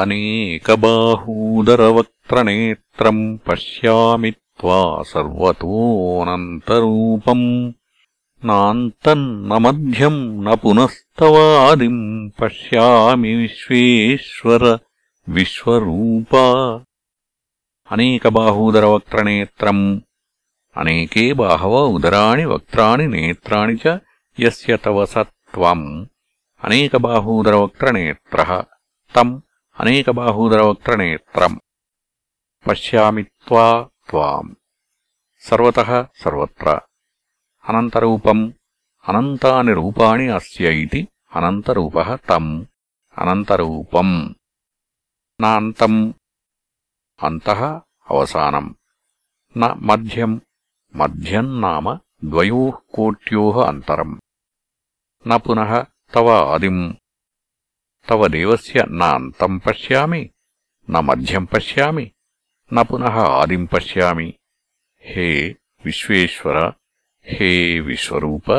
अनेकबाहूदरवक्त्रनेत्रम् पश्यामि त्वा सर्वतोऽनन्तरूपम् नान्तम् न मध्यम् न पुनस्तवादिम् पश्यामि विश्वेश्वर विश्वरूपा अनेके అనేకే उदराणि वक्त्राणि नेत्राणि च यस्य तव తవ సత్వం అనేకబాహూదరవక్త్రనేత్ర తం అనేకబాహూధరవక్త్రనేత్రం పశ్యామి సర్వతః సర్వత్ర అనంతరూపం అనంతాని రూపాణి అస్యైతి అనంతరూప తం అనంతరూపం నాంతం అంత అవసానం న మధ్యం మధ్యం నామ ద్వయో కోట్యో అంతరం న పునః తవ ఆదిం తవ దేవస్య నాంతం పశ్యామి న మధ్యం పశ్యామి న పునః ఆదిం పశ్యామి. హే విశ్వేశ్వర హే విశ్వరూప.